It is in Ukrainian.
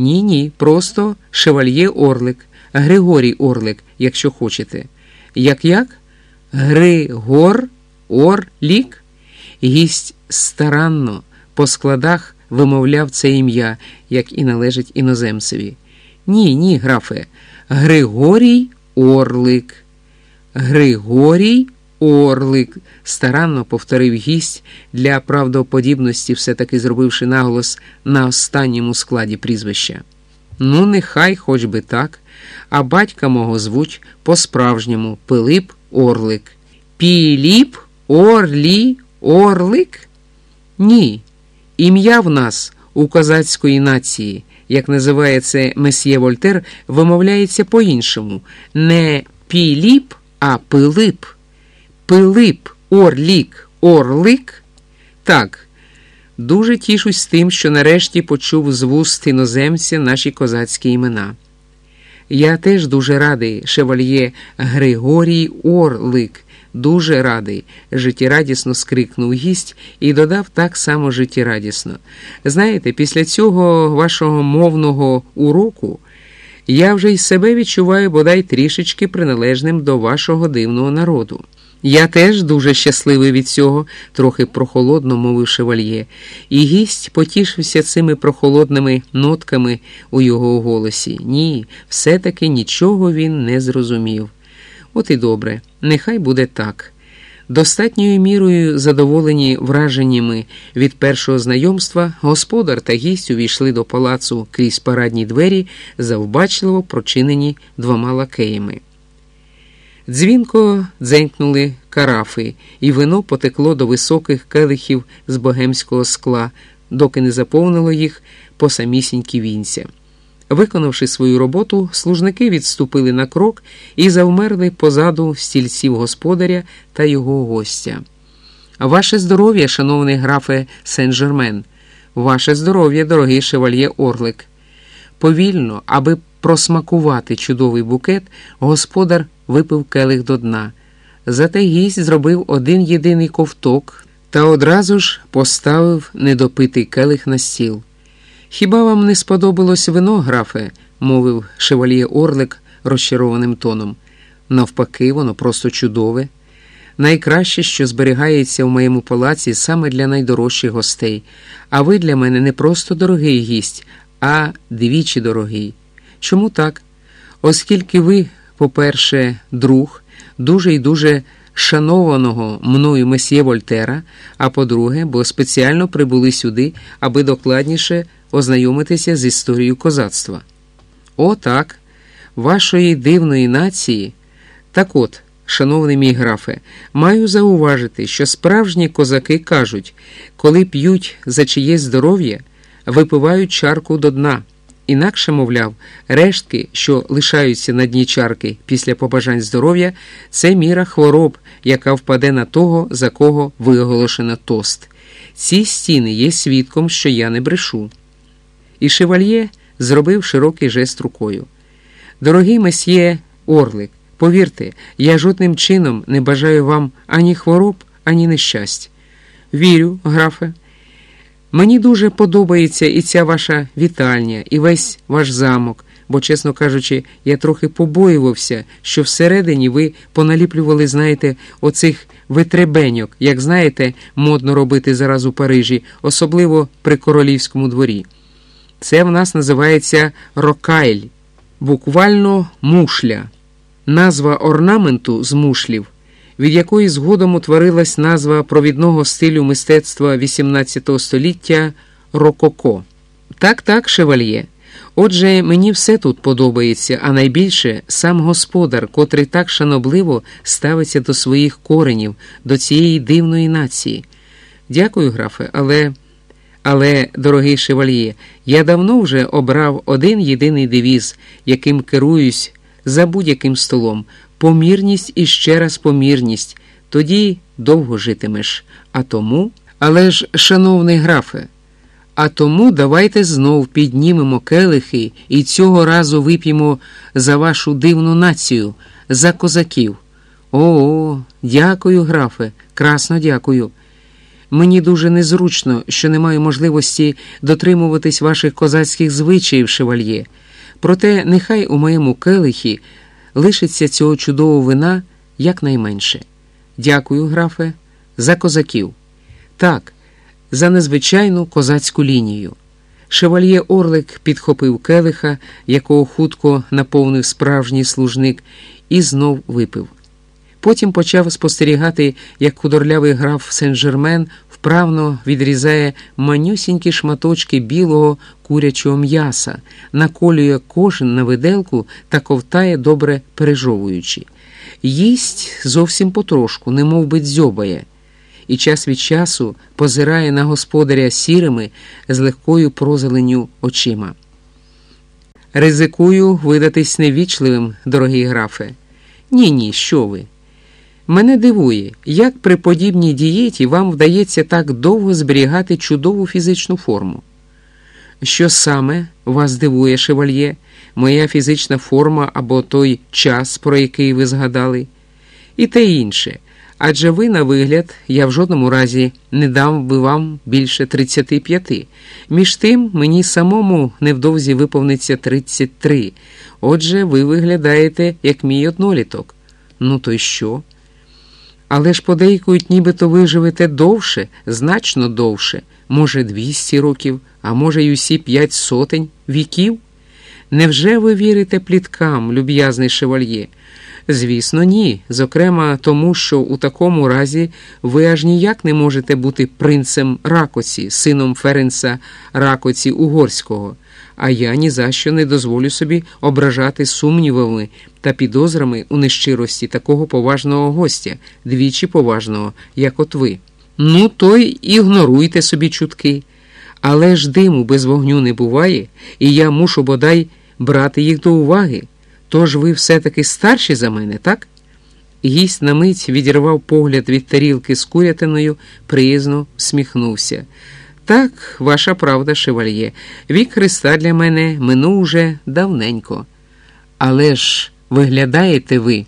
Ні, ні, просто шевальє Орлик, Григорій Орлик, якщо хочете. Як як? Григор Орлік? Гість старанно по складах вимовляв це ім'я, як і належить іноземцеві. Ні, ні, графе, Григорій Орлик. Григорій Орлик, старанно повторив гість для правдоподібності, все-таки зробивши наголос на останньому складі прізвища. Ну, нехай хоч би так, а батька мого звуть по-справжньому Пилип Орлик. Піліп Орлі Орлик? Ні. Ім'я в нас у козацької нації, як називає це месьє Вольтер, вимовляється по-іншому. Не Піліп, а Пилип. Пилип, Орлік, Орлик? Так. Дуже тішусь тим, що нарешті почув з вуст іноземця наші козацькі імена. Я теж дуже радий, шевальє Григорій Орлик, дуже радий, життєрадісно скрикнув гість і додав так само життєрадісно. Знаєте, після цього вашого мовного уроку я вже й себе відчуваю бодай трішечки приналежним до вашого дивного народу. Я теж дуже щасливий від цього, трохи прохолодно мовив шевальє, і гість потішився цими прохолодними нотками у його голосі. Ні, все-таки нічого він не зрозумів. От і добре, нехай буде так. Достатньою мірою задоволені враженнями від першого знайомства, господар та гість увійшли до палацу крізь парадні двері, завбачливо прочинені двома лакеями. Дзвінко дзенькнули карафи, і вино потекло до високих келихів з богемського скла, доки не заповнило їх по самісінькі вінця. Виконавши свою роботу, служники відступили на крок і завмерли позаду стільців господаря та його гостя. Ваше здоров'я, шановний графе Сен-Жермен, ваше здоров'я, дорогий шевальє Орлик. Повільно, аби просмакувати чудовий букет, господар випив келих до дна. Зате гість зробив один єдиний ковток та одразу ж поставив недопитий келих на стіл. Хіба вам не сподобалось вино, графе? мовив шевальє Орлик розчарованим тоном. Навпаки, воно просто чудове. Найкраще, що зберігається в моєму палаці саме для найдорожчих гостей, а ви для мене не просто дорогий гість, а двічі дорогий. Чому так? Оскільки ви, по-перше, друг, дуже і дуже шанованого мною месьє Вольтера, а по-друге, бо спеціально прибули сюди, аби докладніше ознайомитися з історією козацтва. О, так, вашої дивної нації. Так от, шановний мій графе, маю зауважити, що справжні козаки кажуть, коли п'ють за чиєсь здоров'я, випивають чарку до дна. Інакше, мовляв, рештки, що лишаються на дні чарки після побажань здоров'я, це міра хвороб, яка впаде на того, за кого виголошено тост. Ці стіни є свідком, що я не брешу. І шевальє зробив широкий жест рукою. Дорогий месьє Орлик, повірте, я жодним чином не бажаю вам ані хвороб, ані нещасть. Вірю, графе. Мені дуже подобається і ця ваша вітальня, і весь ваш замок, бо, чесно кажучи, я трохи побоювався, що всередині ви поналіплювали, знаєте, оцих витребеньок, як знаєте, модно робити зараз у Парижі, особливо при королівському дворі. Це в нас називається рокайль, буквально мушля, назва орнаменту з мушлів від якої згодом утворилась назва провідного стилю мистецтва XVIII століття Рококо. Так, так, шевальє. Отже, мені все тут подобається, а найбільше сам господар, котрий так шанобливо ставиться до своїх коренів, до цієї дивної нації. Дякую, графе, але. Але, дорогий шевальє, я давно вже обрав один єдиний девіз, яким керуюсь за будь-яким столом помірність і ще раз помірність, тоді довго житимеш. А тому, але ж, шановний графе, а тому давайте знов піднімемо келихи і цього разу вип'ємо за вашу дивну націю, за козаків. О, дякую, графе, красно дякую. Мені дуже незручно, що не маю можливості дотримуватись ваших козацьких звичаїв, шевальє. Проте нехай у моєму келихі лишиться цього чудового вина якнайменше. Дякую, графе, за козаків. Так, за незвичайну козацьку лінію. Шевальє Орлик підхопив келиха, якого хутко наповнив справжній служник, і знов випив. Потім почав спостерігати, як худорлявий граф Сен-Жермен вправно відрізає манюсінькі шматочки білого курячого м'яса, наколює кожен на виделку та ковтає, добре пережовуючи. Їсть зовсім потрошку, немов би дзьобає, і час від часу позирає на господаря сірими з легкою прозеленню очима. Ризикую видатись невічливим, дорогий графе. Ні, ні, що ви. Мене дивує, як при подібній дієті вам вдається так довго зберігати чудову фізичну форму. Що саме вас дивує, шевальє, моя фізична форма або той час, про який ви згадали, і те інше. Адже ви, на вигляд, я в жодному разі не дам би вам більше 35. Між тим, мені самому невдовзі виповниться 33. Отже, ви виглядаєте, як мій одноліток. Ну то й що? Але ж подейкують, нібито ви живете довше, значно довше, може, 200 років, а може, й усі п'ять сотень віків? Невже ви вірите пліткам, люб'язний шевальє? Звісно, ні. Зокрема, тому що у такому разі ви аж ніяк не можете бути принцем Ракоці, сином Ференса Ракоці Угорського, а я ні за що не дозволю собі ображати сумнівами та підозрами у нещирості такого поважного гостя, двічі поважного, як от ви. Ну, то й ігноруйте собі чутки. Але ж диму без вогню не буває, і я мушу бодай брати їх до уваги. Тож ви все-таки старші за мене, так? Гість на мить відірвав погляд від тарілки з курятиною, приязно всміхнувся. Так, ваша правда, шевальє, вік Христа для мене минув уже давненько. Але ж виглядаєте ви.